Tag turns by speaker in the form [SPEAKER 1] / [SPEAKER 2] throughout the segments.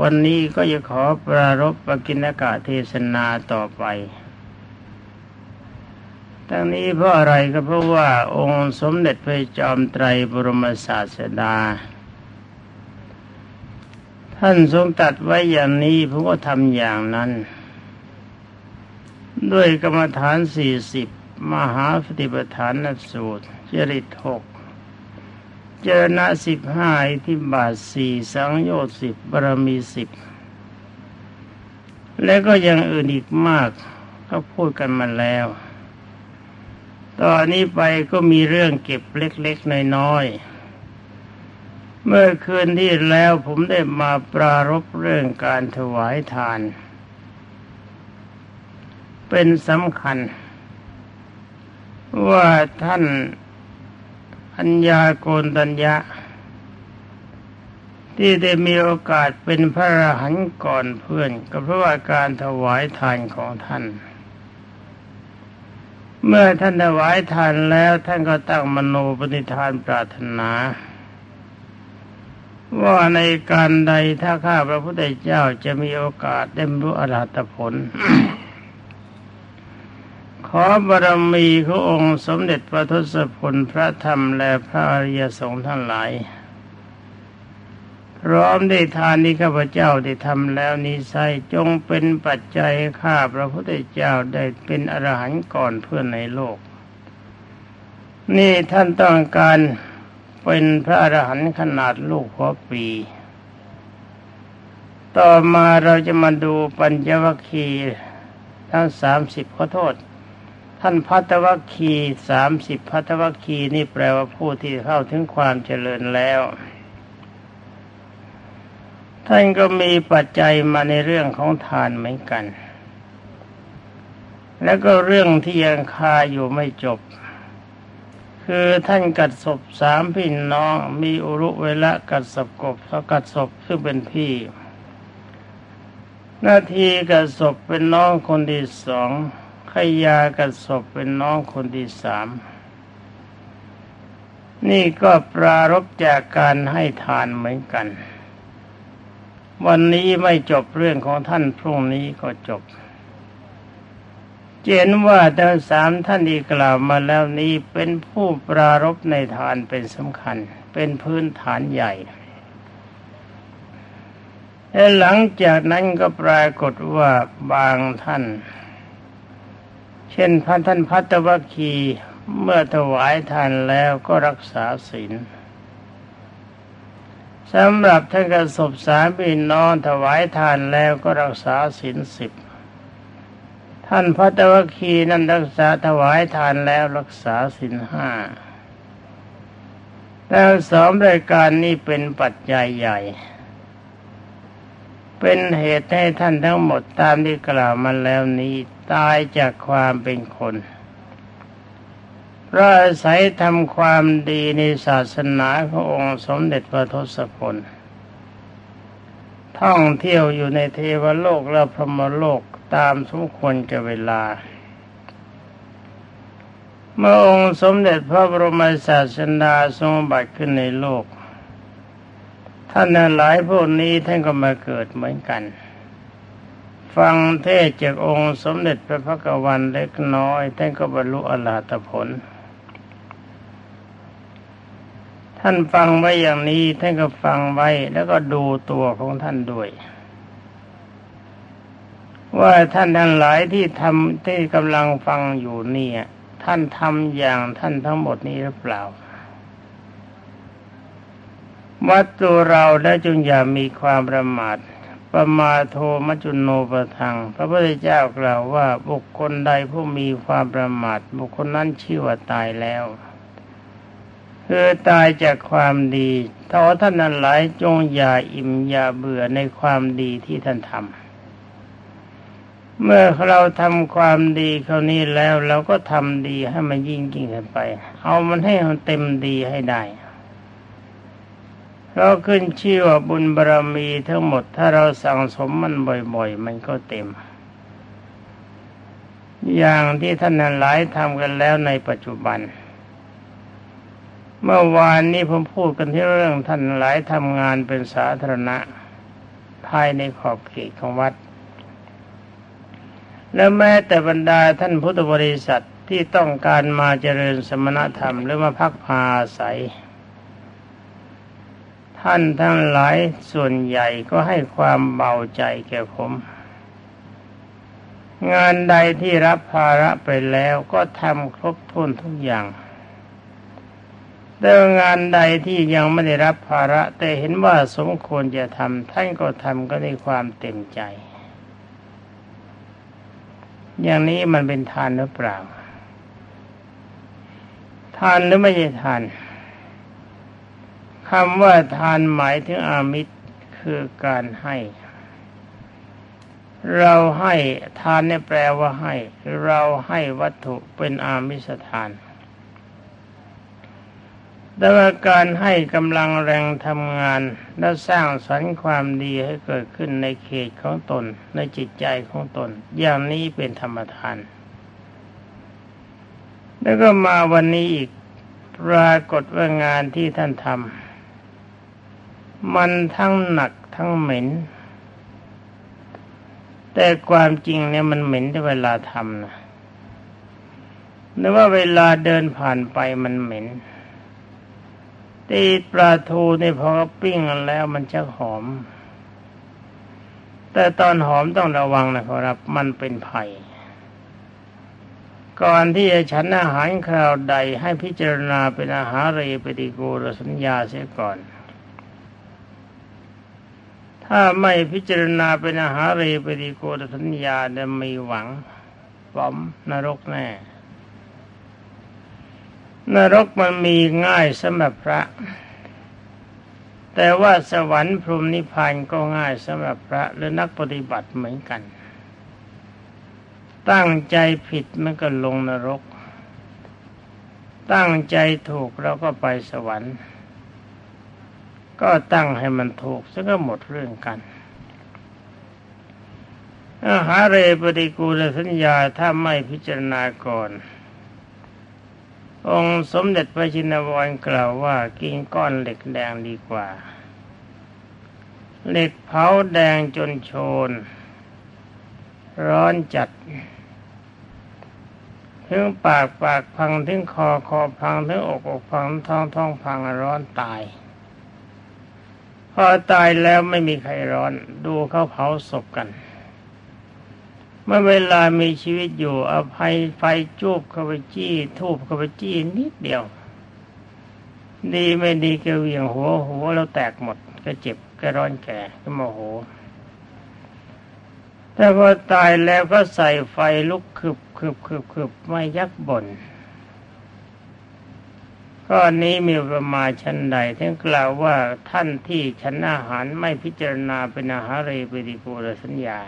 [SPEAKER 1] วันนี้ก็จะขอปรารบปกิณกะเทศนาต่อไป ทั้งนี้เพราะอะไรก็เพราะว่าองค์สมเด็จพระจอมไตรบรมศาสดา ท่านทรงตัดไว้อย่างนี้ผมก็ทำอย่างนั้น ด้วยกรรมฐานสี่สิบมหาปฏิปทานสูตรจริตหก จรณะสิบห้าที่บาทสี่สังโยชน์สิบบารมีสิบและก็ยังอื่นอีกมากเขาพูดกันมาแล้ว ตอนนี้ไปก็มีเรื่องเก็บเล็กๆน้อยๆ เมื่อคืนที่แล้วผมได้มาปรารบเรื่องการถวายทาน เป็นสำคัญ ว่าท่านัญญาโกนตัญญะ ที่ได้มีโอกาสเป็นพระอรหันต์ก่อนเพื่อน ก็เพราะว่าการถวายทานของท่าน เมื่อท่านถวายทานแล้วท่านก็ตั้งมโนปณิธานปรารถนา ว่าในการใดถ้าข้าพระพุทธเจ้าจะมีโอกาสได้รู้อรหัตผล ขอบารมีขององค์สมเด็จพระทศพลพระธรรมและพระอริยสงฆ์ทั้งหลาย พร้อมได้ทานนี้ข้าพเจ้าได้ทำแล้วนี้ใส่จงเป็นปัจจัยข้าพระพุทธเจ้าได้เป็นอรหันต์ก่อนเพื่อนในโลก นี่ท่านต้องการเป็นพระอรหันต์ขนาดลูกหัวปี ต่อมาเราจะมาดูปัญญวัคคีทั้งสามสิบขอโทษ ท่านพัทวัคคีสามสิบพัทวัคคีนี่แปลว่าผู้ที่เข้าถึงความเจริญแล้ว ท่านก็มีปัจจัยมาในเรื่องของทานเหมือนกัน แล้วก็เรื่องที่ยังคาอยู่ไม่จบ คือท่านกัดศพสามพี่น้องมีอุรุเวละกัดศพกบเขากัดศพซึ่งเป็นพี่หน้าที่กัดศพเป็นน้องคนที่สอง ขยากับศพเป็นน้องคนที่สาม นี่ก็ปรารบจากการให้ทานเหมือนกัน วันนี้ไม่จบเรื่องของท่านพรุ่งนี้ก็จบ เจนว่าทั้งสามท่านที่กล่าวมาแล้วนี้เป็นผู้ปรารบในทานเป็นสำคัญ เป็นพื้นฐานใหญ่และหลังจากนั้นก็ปรากฏว่าบางท่าน เช่นพันท่านพัตวคีเมื่อถวายทานแล้วก็รักษาศีลสำหรับท่านกระสบสามพี่น้องถวายทานแล้วก็รักษาศีลสิบท่านพัตวคีนั้นรักษาถวายทานแล้วรักษาศีลห้าแล้วสองรายการนี้เป็นปัจจัยใหญ่ เป็นเหตุให้ท่านทั้งหมดตามที่กล่าวมาแล้วนี้ ตายจากความเป็นคนเพราะอาศัยทำความดีในศาสนาขององค์สมเด็จพระทศพลท่องเที่ยวอยู่ในเทวโลกและพรหมโลกตามสมควรจะเวลา เมื่อองค์สมเด็จพระบรมศาสดาทรงบัติขึ้นในโลก ท่านหลายพวกนี้ท่านก็มาเกิดเหมือนกัน ฟังเทศจากองค์สมเด็จพระพักวันเล็กน้อยท่านก็บรรลุอรหัตผล ท่านฟังไว้อย่างนี้ท่านก็ฟังไว้แล้วก็ดูตัวของท่านด้วย ว่าท่านทั้งหลายที่ทำที่กำลังฟังอยู่นี่ท่านทำอย่างท่านทั้งหมดนี้หรือเปล่าวัดตัวเราและจงอย่ามีความประมาท ปมาโทมจุนโนประทัง พระพุทธเจ้ากล่าวว่าบุคคลใดผู้มีความประมาท บุคคลนั้นชื่อว่าตายแล้วคือตายจากความดีถ้าท่านนั้นหลายจงอย่าอิ่มอย่าเบื่อในความดีที่ท่านทำเมื่อเราทำความดีคราวนี้แล้วเราก็ทำดีให้มันยิ่งยิ่งขึ้นไป เอามันให้มันเต็มดีให้ได้ เราขึ้นชื่อว่าบุญบารรมีทั้งหมดถ้าเราสั่งสมมันบ่อยๆ มันก็เต็ม อย่างที่ท่านนันหลายทำกันแล้วในปัจจุบัน เมื่อวานนี้ผมพูดกันที่เรื่องท่านหลายทำงานเป็นสาธารณะภายในขอบเขตของวัด และแม้แต่บรรดาท่านพุทธบริษัทที่ต้องการมาเจริญสมณธรรมหรือมาพักพาอาศัย ท่านทั้งหลายส่วนใหญ่ก็ให้ความเบาใจแก่ผม งานใดที่รับภาระไปแล้วก็ทำครบถ้วนทุกอย่างแต่งานใดที่ยังไม่ได้รับภาระ แต่เห็นว่าสมควรจะทำท่านก็ทำก็ในความเต็มใจ อย่างนี้มันเป็นทานหรือเปล่า ทานหรือไม่ใช่ทาน คำว่าทานหมายถึงอามิตรคือการให้ เราให้ทานเนี่ยแปลว่าให้ เราให้วัตถุเป็นอามิสทาน แต่ว่าการให้กำลังแรงทำงาน และสร้างสรรค์ความดีให้เกิดขึ้นในเขตของตน ในจิตใจของตน อย่างนี้เป็นธรรมทาน แล้วก็มาวันนี้อีกปรากฏว่างานที่ท่านทำ มันทั้งหนักทั้งเหม็น แต่ความจริงเนี่ยมันเหม็นที่เวลาทำนะหรือว่าเวลาเดินผ่านไปมันเหม็นตีปลาทูนี่พอปิ้งกันแล้วมันจะหอม แต่ตอนหอมต้องระวังนะครับ มันเป็นไผ่ก่อนที่จะฉันอาหารคราวใดให้พิจารณาเป็นอาหารเรปฏิกูลสัญญาเสียก่อน ถ้าไม่พิจารณาเป็นอาหารเรปฏิโกูลสัญญาจะมีหวังป้อมนรกแน่ นรกมันมีง่ายสำหรับพระ แต่ว่าสวรรค์พรหมนิพพานก็ง่ายสำหรับพระหรือนักปฏิบัติเหมือนกัน ตั้งใจผิดมันก็ลงนรก ตั้งใจถูกเราก็ไปสวรรค์ ก็ตั้งให้มันถูกซะก็หมดเรื่องกันอาหาเรปฏิกูลสัญญาถ้าไม่พิจารณาก่อน องค์สมเด็จพระชินวรกล่าวว่ากินก้อนเหล็กแดงดีกว่า เหล็กเผาแดงจนโชน ร้อนจัดถึงปากปากพังถึงคอคอพังถึงอกอกพังท้องท้องพังร้อนตาย อตายแล้วไม่มีใครร้อน ดูเขาเผาศพกัน เมื่อเวลามีชีวิตอยู่อภัยไฟจูบเข้าไปจี้ ทูบเข้าไปจี้นิดเดียว ดีไม่ดีก็เวียงหัวหัวเราแตกหมดก็เจ็บก็ร้อนแก่ก็โมโหแต่พอตายแล้วก็ใส่ไฟลุกคืบคืบคืบคืบไม่ยักบ่น ก็นี้มีประมาณชั้นใดท่านกล่าวว่าท่านที่ฉันอาหารไม่พิจารณาเป็นอาหารเรปฏิกูลสัญญา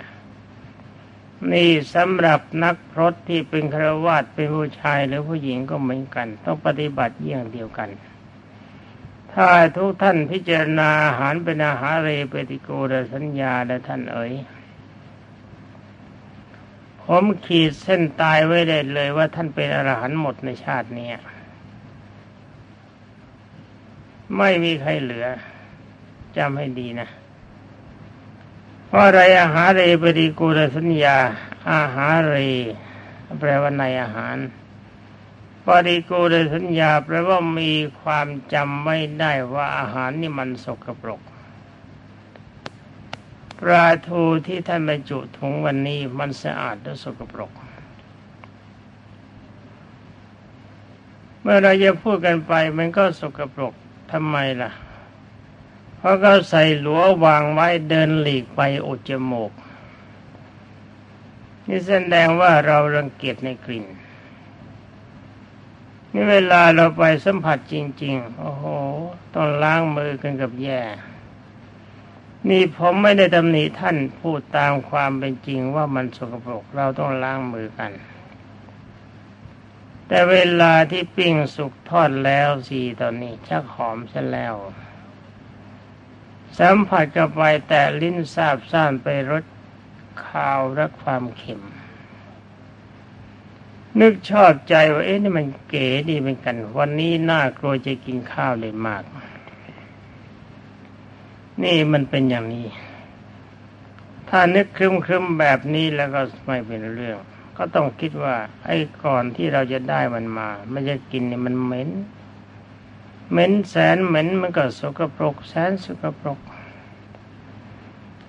[SPEAKER 1] นี่สำหรับนักพรตที่เป็นครวาสเป็นผู้ชายหรือผู้หญิงก็เหมือนกัน ต้องปฏิบัติเยี่ยงเดียวกัน ถ้าทุกท่านพิจารณาอาหารเป็นอาหารเรเปติโกดสัญญาและท่านเอ๋ยผมขีดเส้นตายไว้ได้เลยว่าท่านเป็นอรหันต์หมดในชาตินี้ ไม่มีใครเหลือจำให้ดีนะเพราะอะไรอาหารเรปฏิกูลสัญญา อาหารเรแปลว่าในอาหารปฏิกูลสัญญาแปลว่ามีความจำไม่ได้ว่าอาหารนี่มันสกปรกปลาทูที่ท่านบรรจุถุงวันนี้มันสะอาดและสกปรก เมื่อเราจะพูดกันไปมันก็สกปรก ทำไมล่ะ เพราะเขาใส่หลัววางไว้เดินหลีกไปอุจจมูก นี่แสดงว่าเรารังเกียจในกลิ่น นี่เวลาเราไปสัมผัสจริง ๆ โอ้โห ต้องล้างมือกันกับแย่นี่ผมไม่ได้ตำหนิท่านพูดตามความเป็นจริงว่ามันสกปรกเราต้องล้างมือกัน แต่เวลาที่ปิ้งสุกทอดแล้วสีตอนนี้ ชักหอมซะแล้ว สัมผัสกับไปแต่ลิ้นซาบซ่านไปรสข้าวและความเค็ม นึกชอบใจว่าเอ๊ะนี่มันเก๋ดีเหมือนกัน วันนี้น่ากลัวจะกินข้าวเลยมาก นี่มันเป็นอย่างนี้ ถ้านึกครึมครึมแบบนี้แล้วก็ไม่เป็นเรื่อง ก็ต้องคิดว่า ไอ้ก่อนที่เราจะได้มันมาไมันจะกินเนี่ยมันเหม็นเหม็นแสนเหม็นมันก็สกปรกแสนสกปรก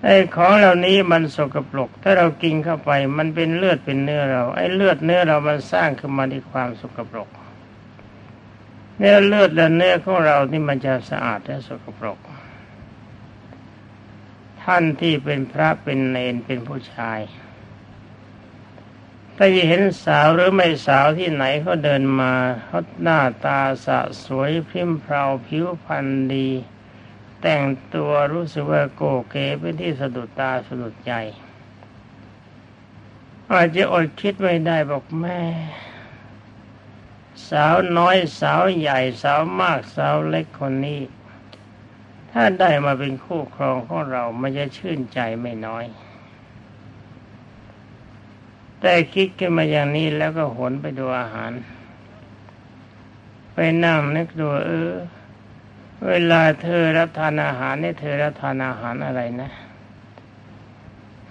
[SPEAKER 1] ไอ้ของเหล่านี้มันสกปรก ถ้าเรากินเข้าไป มันเป็นเลือดเป็นเนื้อเรา ไอ้เลือดเนื้อเรามันสร้างขึ้นมาด้วยความสกปรกเนื้อเลือดและเนื้อของเรานี่มันจะสะอาดและสกปรก ท่านที่เป็นพระเป็นเนนเป็นผู้ชาย ถ้าเห็นสาวหรือไม่สาวที่ไหนเขาเดินมาเขาหน้าตาสะสวยพิมพ์เพราผิวพรรณดี แต่งตัวรู้สึกว่าโกเก๋เป็นที่สะดุดตาสะดุดใจ อาจจะอดคิดไม่ได้บอกแม่ สาวน้อยสาวใหญ่สาวมากสาวเล็กคนนี้ ถ้าได้มาเป็นคู่ครองของเรามันจะชื่นใจไม่น้อย แต่คิดขึ้นมาอย่างนี้แล้วก็หนไปดูอาหาร ไปนั่งนึกดูเออ เวลาเธอรับทานอาหารเนี่ยเธอรับทานอาหารอะไรนะ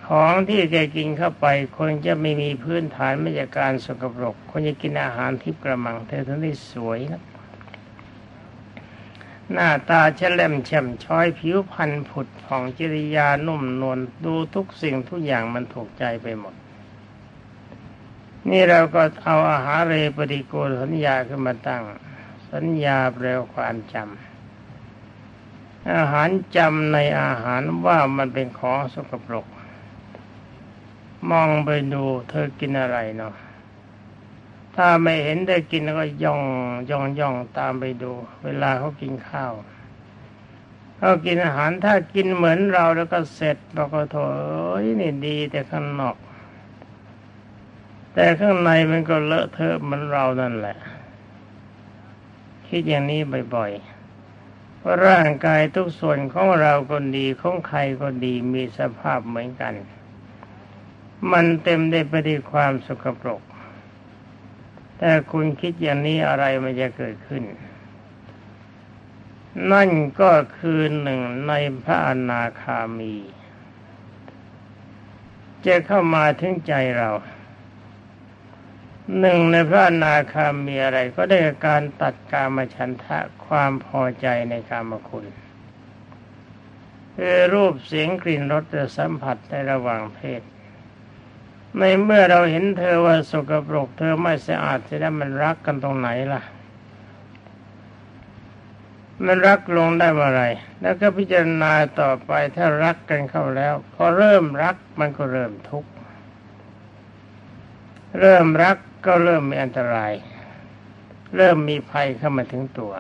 [SPEAKER 1] ของที่จะกินเข้าไปคนจะไม่มีพื้นฐานไม่จากการสกปรกคนจะกินอาหารทิพกระมัง เธอทั้งที่สวยนะหน้าตาเฉล่มแฉ่มช้อยผิวพรรณผุดผ่องจริยานุ่มนวลดูทุกสิ่งทุกอย่างมันถูกใจไปหมด นี่เราก็เอาอาหารเรปฏิโกสัญญาขึ้นมาตั้ง สัญญาแปลความจำอาหารจำในอาหารว่ามันเป็นของสกปรก มองไปดูเธอกินอะไรเนาะถ้าไม่เห็นได้กินก็ย่องย่องย่องตามไปดู เวลาเขากินข้าวเขากินอาหารถ้ากินเหมือนเราแล้วก็เสร็จบอกว่าโถยนี่ดีแต่ข้างนอก แต่ข้างในมันก็เลอะเทอะเหมือนเรานั่นแหละ คิดอย่างนี้บ่อยๆว่าร่างกายทุกส่วนของเราก็ดีของใครก็ดีมีสภาพเหมือนกัน มันเต็มได้ไปด้วยความสกปรก แต่คุณคิดอย่างนี้อะไรมันจะเกิดขึ้น นั่นก็คือหนึ่งในพระอนาคามี จะเข้ามาถึงใจเรา หนึ่งในพระนาคามีอะไรก็ได้การตัดกามฉันทะความพอใจในกามคุณคือรูปเสียงกลิ่นรสจะสัมผัสในระหว่างเพศ ในเมื่อเราเห็นเธอว่าสกปรกเธอไม่สะอาดจะได้มันรักกันตรงไหนล่ะ มันรักลงได้เมื่อไร แล้วก็พิจารณาต่อไปถ้ารักกันเข้าแล้ว พอเริ่มรักมันก็เริ่มทุกข์ เริ่มรัก ก็เริ่มมีอันตราย เริ่มมีภัยเข้ามาถึงตัว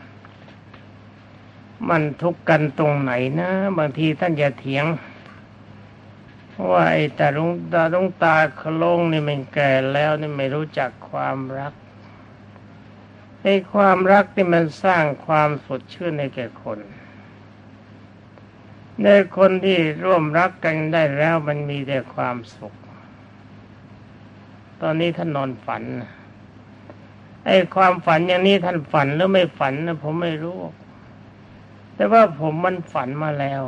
[SPEAKER 1] มันทุกข์กันตรงไหนนะ บางทีท่านจะเถียงว่าไอ้ตาลุงตาลุงตาคลงนี่มันแก่แล้วนี่ไม่รู้จักความรักไอ้ความรักที่มันสร้างความสดชื่นในแก่คนในคนที่ร่วมรักกันได้แล้วมันมีแต่ความสุข ตอนนี้ท่านนอนฝัน ไอ้ความฝันอย่างนี้ท่านฝันหรือไม่ฝันนะผมไม่รู้ แต่ว่าผมมันฝันมาแล้ว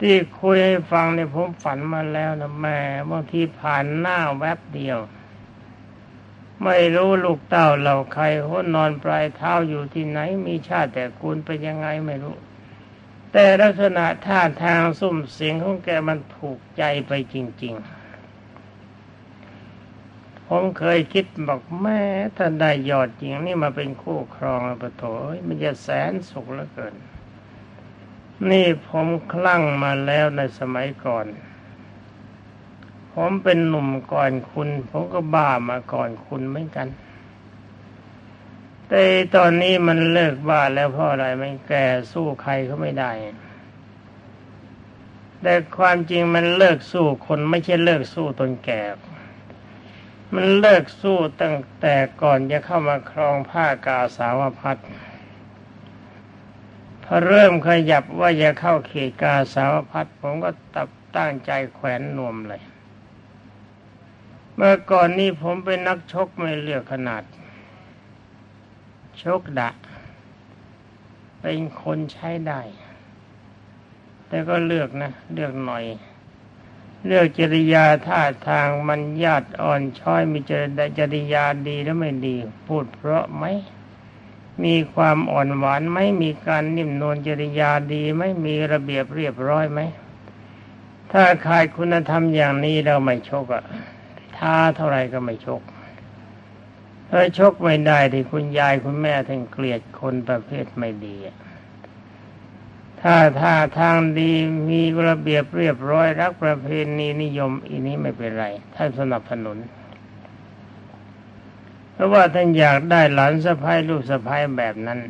[SPEAKER 1] ที่คุยให้ฟังเนี่ยผมฝันมาแล้วนะแม่บางทีผ่านหน้าแวบเดียว ไม่รู้ลูกเต้าเราใครหัวนอนปลายเท้าอยู่ที่ไหน มีชาติแต่คุณเป็นยังไงไม่รู้แต่ลักษณะท่าทางสุ่มเสียงของแกมันถูกใจไปจริง ๆ ผมเคยคิดบอกแม่ถ้าได้ยอดจริงนี่มาเป็นคู่ครองแล้วปะโถมันจะแสนสุขเหลือเกิน นี่ผมคลั่งมาแล้วในสมัยก่อน ผมเป็นหนุ่มก่อนคุณ ผมก็บ้ามาก่อนคุณเหมือนกัน แต่ตอนนี้มันเลิกบ้าแล้วเพราะอะไรมันแก่สู้ใครเขาไม่ได้แต่ความจริงมันเลิกสู้คนไม่ใช่เลิกสู้ตนแก่ มันเลิกสู้ตั้งแต่ก่อนจะเข้ามาครองผ้ากาสาวพัดพอเริ่มขยับว่าจะเข้าเขตกาสาวพัดผมก็ตับตั้งใจแขวนนวมเลย เมื่อก่อนนี้ผมเป็นนักชกไม่เลือกขนาด ชกดะ เป็นคนใช้ได้ แต่ก็เลือกนะ เลือกหน่อย เลือกจริยาท่าทางมันญาติอ่อนช้อยมีจริยาดีแล้วไม่ดี พูดเพราะไหมมีความอ่อนหวานไหมมีการนิ่มนวลจริยาดีไหมมีระเบียบเรียบร้อยไหมถ้าขาดคุณธรรมอย่างนี้เราไม่ชกอะท้าเท่าไรก็ไม่ชกถ้าชกไม่ได้ที่คุณยายคุณแม่ท่านเกลียดคนประเภทไม่ดี ถ้าท่าทางดีมีระเบียบเรียบร้อยรักประเพณีนิยมอีนี้ไม่เป็นไร ท่านสนับสนุน เพราะว่าท่านอยากได้หลานสะพ้ายลูกสะพ้ายแบบนั้น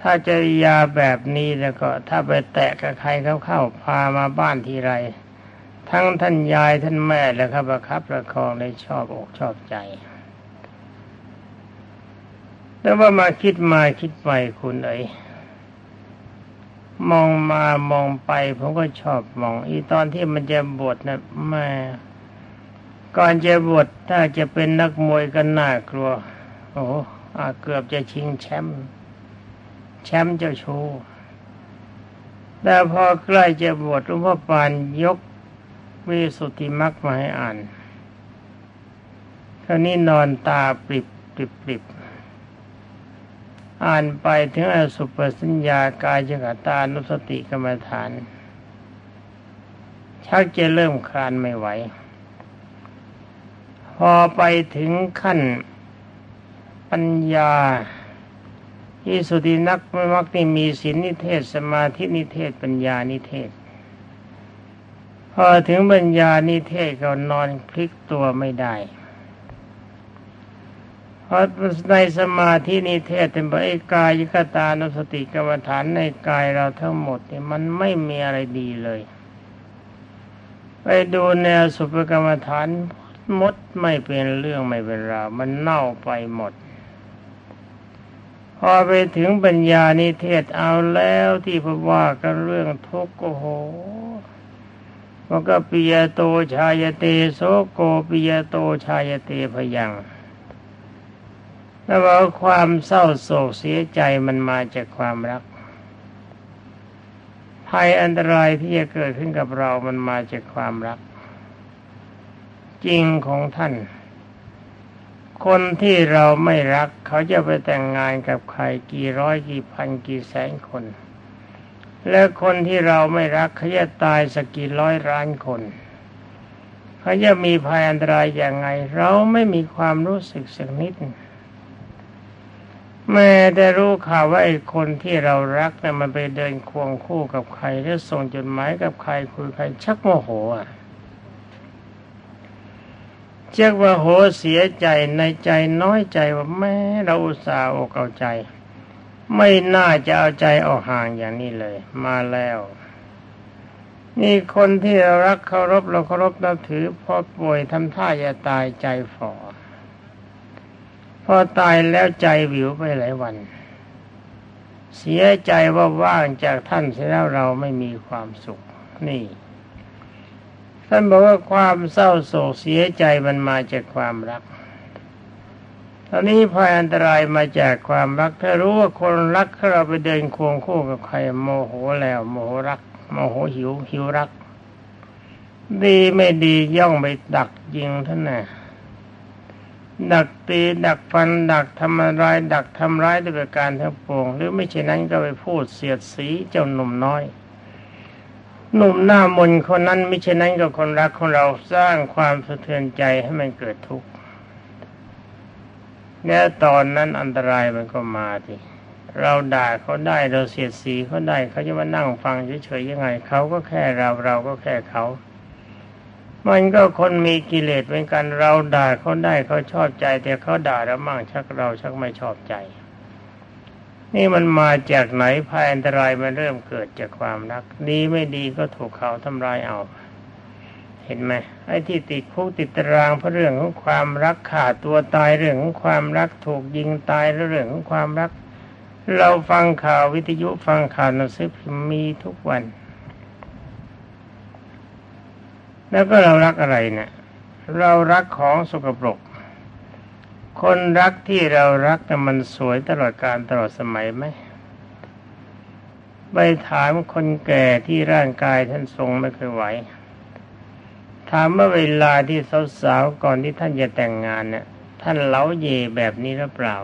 [SPEAKER 1] ถ้าจริยาแบบนี้แล้วก็ ถ้าไปแตะกับใครเขาเข้าพามาบ้านทีไร ทั้งท่านยายท่านแม่แล้วครับประคับประคองเลยชอบอกชอบใจแต่ว่ามาคิดมาคิดไปคุณเอ๋ย มองมามองไปผมก็ชอบมอง อีตอนที่มันจะบวชนะแม่ก่อนจะบวชถ้าจะเป็นนักมวยก็น่ากลัว โอ้อาเกือบจะชิงแชมป์แชมป์เจ้าชูแต่พอใกล้จะบวชหลวงพ่อปานยกวิสุทธิมรรคมาให้อ่านคราวนี้นอนตาปริบปริบปริบ อ่านไปถึงอสุปสัญญากายจกตานุสติกรรมฐาน ชักจะเริ่มคลานไม่ไหว พอไปถึงขั้นปัญญาที่สุตินักไม่มักนี่มีศีลนิเทศสมาธินิเทศปัญญานิเทศ พอถึงปัญญานิเทศก็นอนพลิกตัวไม่ได้ พราะในสมาธินิเทศเป็นไอ้กายยคตานุสติกรรมฐานในกายเราทั้งหมดเนี่ยมันไม่มีอะไรดีเลย ไปดูแนวสุภกรรมฐานมดไม่เป็นเรื่องไม่เป็นราวมันเน่าไปหมด พอไปถึงปัญญานิเทศเอาแล้วที่พว่ากันเรื่องทุกข์โอ้โหมันก็ปิยโตชายเตโสโกปิยโตชายเตพยัง แล้วว่าความเศร้าโศกเสียใจมันมาจากความรัก ภัยอันตรายที่จะเกิดขึ้นกับเรามันมาจากความรัก จริงของท่าน คนที่เราไม่รัก เขาจะไปแต่งงานกับใครกี่ร้อยกี่พันกี่แสนคน และคนที่เราไม่รักเขาจะตายสักกี่ร้อยล้านคนเขาจะมีภัยอันตรายอย่างไง เราไม่มีความรู้สึกสักนิด แม่ได้รู้ข่าวว่าไอ้คนที่เรารักเนี่ยมันไปเดินควงคู่กับใครแล้วส่งจดหมายกับใครคุยใครชักโมโหอะเจ้าว่าโหเสียใจในใจน้อยใจว่าแม่เราอุตส่าห์อกเอาใจ ไม่น่าจะเอาใจออกห่างอย่างนี้เลย มาแล้วนี่คนที่เรารักเคารพเราเคารพนับถือพอป่วยทำท่าจะตายใจฝ่อ อตายแล้วใจวิวไปหลายวัน เสียใจว่าว่างจากท่านเสียแล้วเราไม่มีความสุข นี่ ท่านบอกว่าความเศร้าโศกเสียใจมันมาจากความรักตอนนี้ภัยอันตรายมาจากความรัก ถ้ารู้ว่าคนรักเราไปเดินควงคู่กับใครโมโหแล้ว โมโหรัก โมโหหิวหิวรัก ดีไม่ดีย่องไปดักยิงท่านน่ะ ดักตีดักฟันดักทำร้ายดักทำร้ายด้วยประการทั้งปวงหรือไม่เช่นนั้นก็ไปพูดเสียดสีเจ้าหนุ่มน้อย หนุ่มหน้ามนคนนั้นไม่เช่นนั้นก็คนรักของเราสร้างความสะเทือนใจให้มันเกิดทุกข์เนี่ยตอนนั้นอันตรายมันก็มาทีเราด่าเขาได้เราเสียดสีเขาได้เขาจะมานั่งฟังเฉยๆยังไงเขาก็แค่เราเราก็แค่เขา มันก็คนมีกิเลสเหมือนกันเราด่าเขาได้เขาชอบใจ แต่เขาด่าเรามั่งชักเราชักไม่ชอบใจ นี่มันมาจากไหนภายอันตรายมันเริ่มเกิดจากความรัก ดีไม่ดีก็ถูกเขาทำลายเอา เห็นไหมไอ้ที่ติดคุกติดตารางเพราะเรื่องของความรักขาดตัวตายเรื่องของความรักถูกยิงตายเรื่องของความรัก เราฟังข่าววิทยุฟังข่าวหนังสือพิมพ์มีทุกวัน แล้วก็เรารักอะไรเนะี่ย เรารักของสกปรก คนรักที่เรารักนะมันสวยตลอดการตลอดสมัยไหมไปถามคนแก่ที่ร่างกายท่านทรงไม่เคยไหว ถามว่าเวลาที่สาวๆก่อนที่ท่านจะแต่งงานเนี่ยท่านเล้าเยแบบนี้หรือเปล่า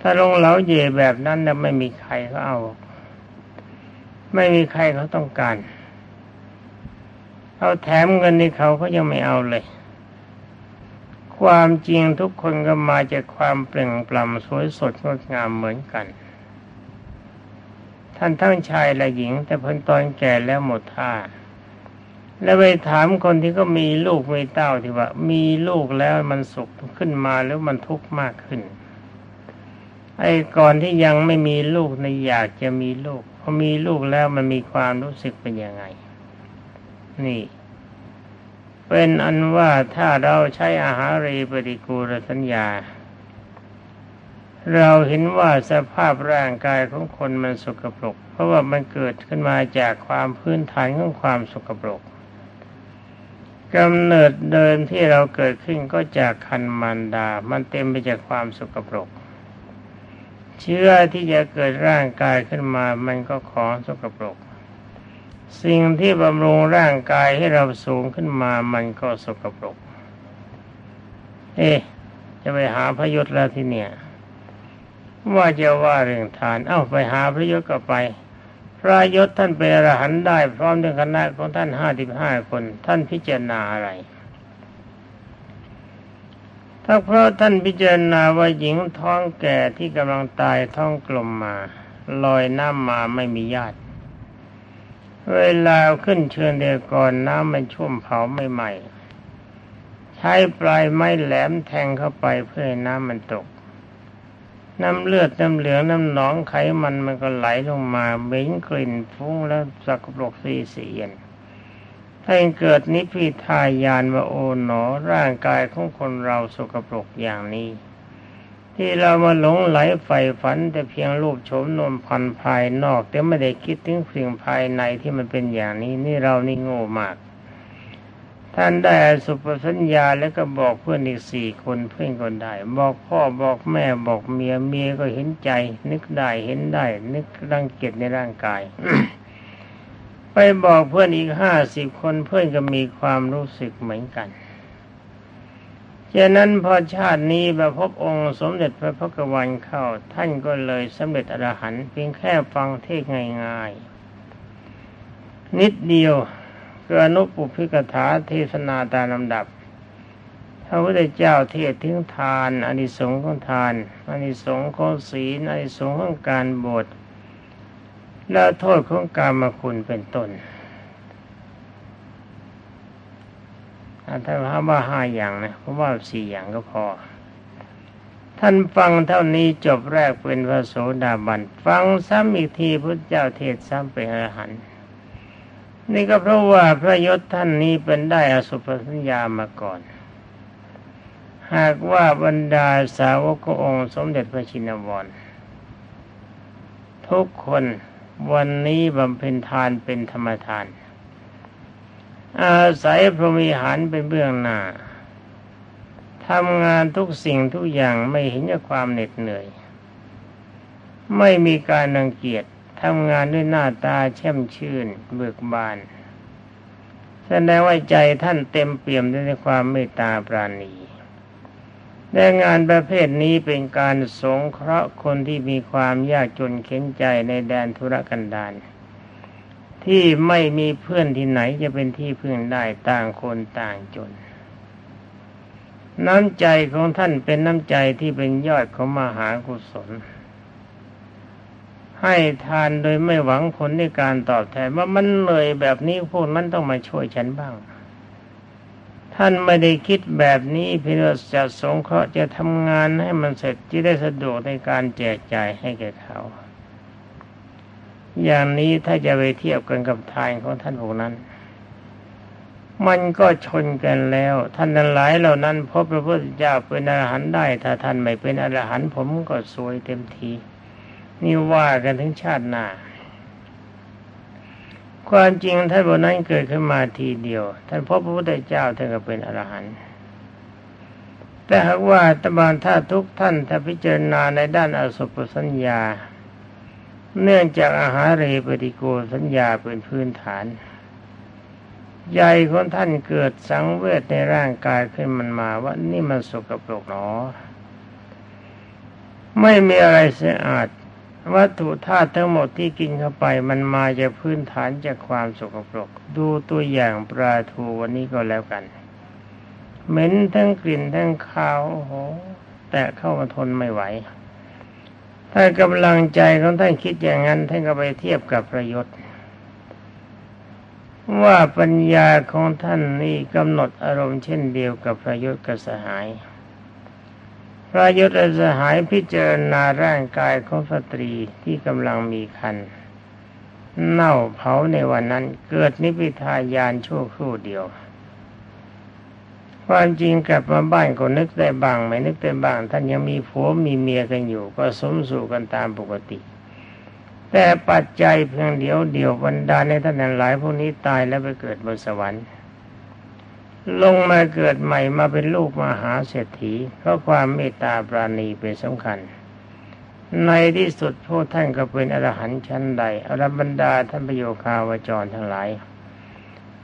[SPEAKER 1] ถ้าลงเล้าเยแบบนั้นนะไม่มีใครเขาเอา ไม่มีใครเขาต้องการ เอาแถมเงินในเขาเขายังไม่เอาเลย ความจริงทุกคนก็มาจากความเปล่งปลั่งสวยสดงดงามเหมือนกัน ท่านทั้งชายและหญิง แต่เพิ่นตอนแก่แล้วหมดท่า แล้วไปถามคนที่ก็มีลูกมีเต้าที่ว่า มีลูกแล้วมันสุขขึ้นมาแล้วมันทุกข์มากขึ้นไอ้ก่อนที่ยังไม่มีลูกในอยากจะมีลูกพอมีลูกแล้วมันมีความรู้สึกเป็นยังไง นี่ เป็นอันว่าถ้าเราใช้อาหารรีปฏิกูลสัญญา เราเห็นว่าสภาพร่างกายของคนมันสกปรก เพราะว่ามันเกิดขึ้นมาจากความพื้นฐานของความสกปรกกำเนิดเดิมที่เราเกิดขึ้นก็จากคันมันดา มันเต็มไปจากความสกปรก เชื้อที่จะเกิดร่างกายขึ้นมา มันก็ของสกปรก สิ่งที่บำรุงร่างกายให้เราสูงขึ้นมามันก็สกปรก เอ๊จะไปหาพระยศแล้วที่เนี่ย ว่าจะว่าเรื่องทาน เอ้าไปหาพระยศก็ไป พระยศท่านเป็นอรหันต์ได้ พร้อมด้วยคณะของท่านห้าสิบห้าคน ท่านพิจารณาอะไร ถ้าเพราะท่านพิจารณาว่าหญิงท้องแก่ที่กำลังตายท้องกลมมา ลอยน้ำมาไม่มีญาติ เวลาขึ้นเชิญเดียก่อนน้ำมันชุ่มเผาไม่ใหม่ใช้ปลายไม้แหลมแทงเข้าไปเพื่อให้น้ำมันตก น้ำเลือดน้ำเหลืองน้ำหนองไขมันมันก็ไหลลงมาเหม็นกลิ่นฟุ้งแล้วสักปรกสีเสียนถ้าเกิดนิพพิทายานว่าโอ๋หนอร่างกายของคนเราสกปรกอย่างนี้ ที่เรามาหลงไหลใฝ่ฝัน แต่เพียงรูปโฉมนวลพันภายนอก แต่ไม่ได้คิดถึงสิ่งภายในที่มันเป็นอย่างนี้นี่เรานี่โง่มาก ท่านได้สุปสัญญาแล้วก็บอกเพื่อนอีกสี่คนเพื่อนก็ได้ บอกพ่อบอกแม่บอกเมียเมียก็เห็นใจ นึกได้เห็นได้ นึกรังเกียจในร่างกาย ไปบอกเพื่อนอีกห้าสิบคนเพื่อนก็มีความรู้สึกเหมือนกัน ฉะนั้นพอชาตินี้มาพบองค์สมเด็จพระพุทธวันเข้า ท่านก็เลยสำเร็จอรหันต์เพียงแค่ฟังเทศง่ายๆ นิดเดียวก็อนุปุพิกถาเทศนาตามลำดับพระพุทธเจ้าเทศถึงทานอานิสงส์ของทานอานิสงส์ของศีลอานิสงส์ของการบวชและโทษของกรรมาคุณเป็นต้น ถ้าว่าห้าอย่างนะเพราะว่าสี่อย่างก็พอ ท่านฟังเท่านี้จบแรกเป็นพระโสดาบัน ฟังซ้ำอีกทีพระเจ้าเทศซ้ำเป็นอรหันต์นี่ก็เพราะว่าพระยศท่านนี้เป็นได้อสุภสัญญามาก่อน หากว่าบรรดาสาวกองค์สมเด็จพระชินวรทุกคนวันนี้บำเพ็ญทานเป็นธรรมทาน อาศัยพรหมิหารเป็นเบื้องหน้าทำงานทุกสิ่งทุกอย่างไม่เห็นความเหน็ดเหนื่อย ไม่มีการรังเกียจทำงานด้วยหน้าตาแช่มชื่น เบิกบานแสดงว่าใจท่านเต็มเปี่ยมด้วยความเมตตาปราณีและงานประเภทนี้เป็นการสงเคราะห์คนที่มีความยากจนเข็นใจในแดนธุรกันดาร ที่ไม่มีเพื่อนที่ไหนจะเป็นที่พึ่งได้ต่างคนต่างจน น้ำใจของท่านเป็นน้ำใจที่เป็นยอดของมหากุศล ให้ทานโดยไม่หวังผลในการตอบแทนว่ามันเลยแบบนี้พวกนั้นต้องมาช่วยฉันบ้าง ท่านไม่ได้คิดแบบนี้เพื่อจะสงเคราะห์จะทำงานให้มันเสร็จที่ได้สะดวกในการแจกจ่ายให้แก่เขา อย่างนี้ถ้าจะไปเทียบกันกับทานของท่านพวกนั้น มันก็ชนกันแล้ว ท่านทั้งหลายเหล่านั้นพบพระพุทธเจ้าเป็นอรหันต์ได้ ถ้าท่านไม่เป็นอรหันต์ผมก็สวยเต็มที นี่ว่ากันถึงชาติหน้าความจริงท่านพวกนั้นเกิดขึ้นมาทีเดียว ท่านพบพระพุทธเจ้าท่านก็เป็นอรหันต์แต่หากว่าตบานถ้าทุกท่านถ้าพิจารณาในด้านอสุภสัญญา เนื่องจากอาหารเรปฏิโกสัญญาเป็นพื้นฐานใหญ่ของท่านเกิดสังเวชในร่างกายขึ้นมันมาว่านี่มันสกปรกหนอ ไม่มีอะไรสะอาด วัตถุธาตุทั้งหมดที่กินเข้าไปมันมาจากพื้นฐานจากความสกปรก ดูตัวอย่างปลาทูวันนี้ก็แล้วกัน เหม็นทั้งกลิ่นทั้งคาวโอ้โห แต่เข้ามาทนไม่ไหว ถ้ากำลังใจของท่านคิดอย่างนั้นท่านก็ไปเทียบกับประยศว่าปัญญาของท่านนี่กำหนดอารมณ์เช่นเดียวกับพระยศกสหาย พระยศกสหายพิจารณาร่างกายของสตรีที่กำลังมีคันเน่าเผาในวันนั้นเกิดนิพพิทายานชั่วครู่เดียว ความจริงกลับมาบ้านก็นึกได้บ้างไม่นึกได้บ้าง ท่านยังมีผัวมีเมียกันอยู่ ก็สมสู่กันตามปกติ แต่ปัจจัยเพียงเดียวเดียวบรรดาในท่านหลายพวกนี้ตายแล้วไปเกิดบนสวรรค์ ลงมาเกิดใหม่มาเป็นลูกมหาเศรษฐี เพราะความเมตตาปราณีเป็นสำคัญ ในที่สุดพวกท่านก็เป็นอรหันต์ชั้นใดอรบรรดาท่านประโยคาวจรทั้งหลาย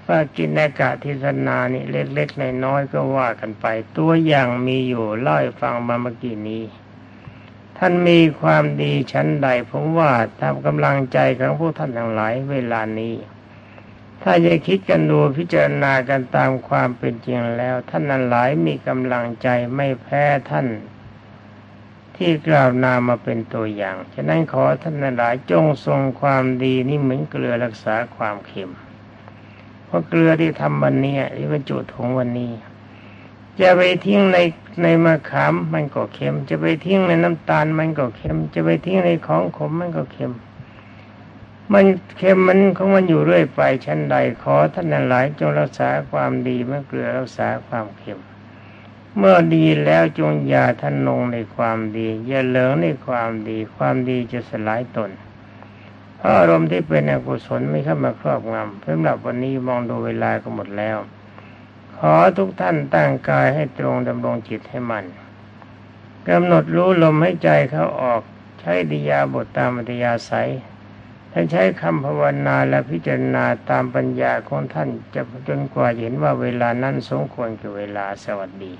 [SPEAKER 1] ว่ากินในกะทิศนานี่เล็กๆในน้อยก็ว่ากันไป ตัวอย่างมีอยู่เล่าให้ฟังมาเมื่อกี้นี้ ท่านมีความดีชั้นใด ผมว่าทำกำลังใจของพวกท่านทั้งหลายเวลานี้ ถ้าจะคิดกันดูพิจารณากันตามความเป็นจริงแล้ว ท่านนั้นหลายมีกำลังใจไม่แพ้ท่าน ที่กล่าวนามาเป็นตัวอย่าง ฉะนั้นขอท่านนั้นหลายจงทรงความดีนี่เหมือนเกลือรักษาความเค็ม เพราะเกลือที่ทำวันนี้ที่บรรจุถุงวันนี้ จะไปทิ้งในในมะขามมันก็เค็ม จะไปทิ้งในน้ำตาลมันก็เค็ม จะไปทิ้งในของขมมันก็เค็ม มันเค็มมันของมันอยู่เรื่อยไปชั้นใดขอท่านนั้นหลายจงรักษาความดีเมื่อเกลือรักษาความเค็มเมื่อดีแล้วจงอย่าท่านลงในความดี อย่าเหลิงในความดี ความดีจะสลายตน เพราอารมณ์ที่เป็นอกุศลไม่เข้ามาครอบงำสำหรับวันนี้มองดูเวลาก็หมดแล้ว ขอทุกท่านตั้งกายให้ตรงดำรงจิตให้มันกำหนดรู้ลมให้ใจเขาออกใช้ดิยาบทตามอัธยาศัยท่านใช้คำภาวนาและพิจารณาตามปัญญาของท่านจะจนกว่าเห็นว่าเวลานั้นสมควรกับเวลาสวัสดี